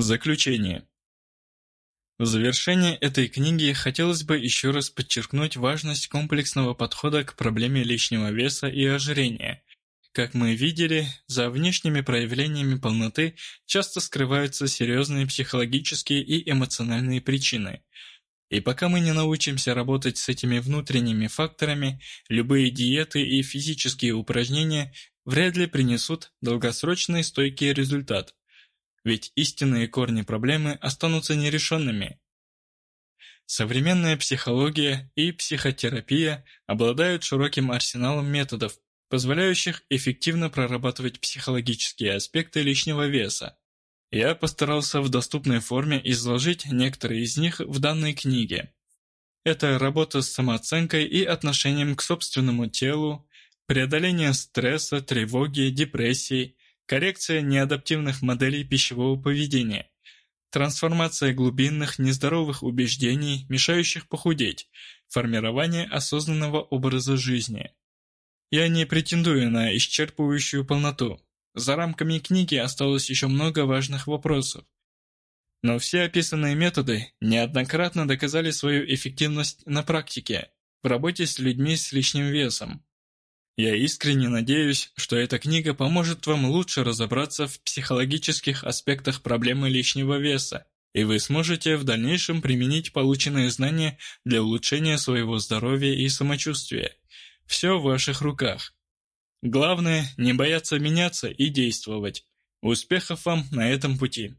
Заключение. В завершение этой книги хотелось бы еще раз подчеркнуть важность комплексного подхода к проблеме лишнего веса и ожирения. Как мы видели, за внешними проявлениями полноты часто скрываются серьезные психологические и эмоциональные причины. И пока мы не научимся работать с этими внутренними факторами, любые диеты и физические упражнения вряд ли принесут долгосрочный стойкий результат ведь истинные корни проблемы останутся нерешенными. Современная психология и психотерапия обладают широким арсеналом методов, позволяющих эффективно прорабатывать психологические аспекты лишнего веса. Я постарался в доступной форме изложить некоторые из них в данной книге. Это работа с самооценкой и отношением к собственному телу, преодоление стресса, тревоги, депрессии, коррекция неадаптивных моделей пищевого поведения, трансформация глубинных нездоровых убеждений, мешающих похудеть, формирование осознанного образа жизни. Я не претендую на исчерпывающую полноту. За рамками книги осталось еще много важных вопросов. Но все описанные методы неоднократно доказали свою эффективность на практике, в работе с людьми с лишним весом, я искренне надеюсь, что эта книга поможет вам лучше разобраться в психологических аспектах проблемы лишнего веса, и вы сможете в дальнейшем применить полученные знания для улучшения своего здоровья и самочувствия. Все в ваших руках. Главное – не бояться меняться и действовать. Успехов вам на этом пути!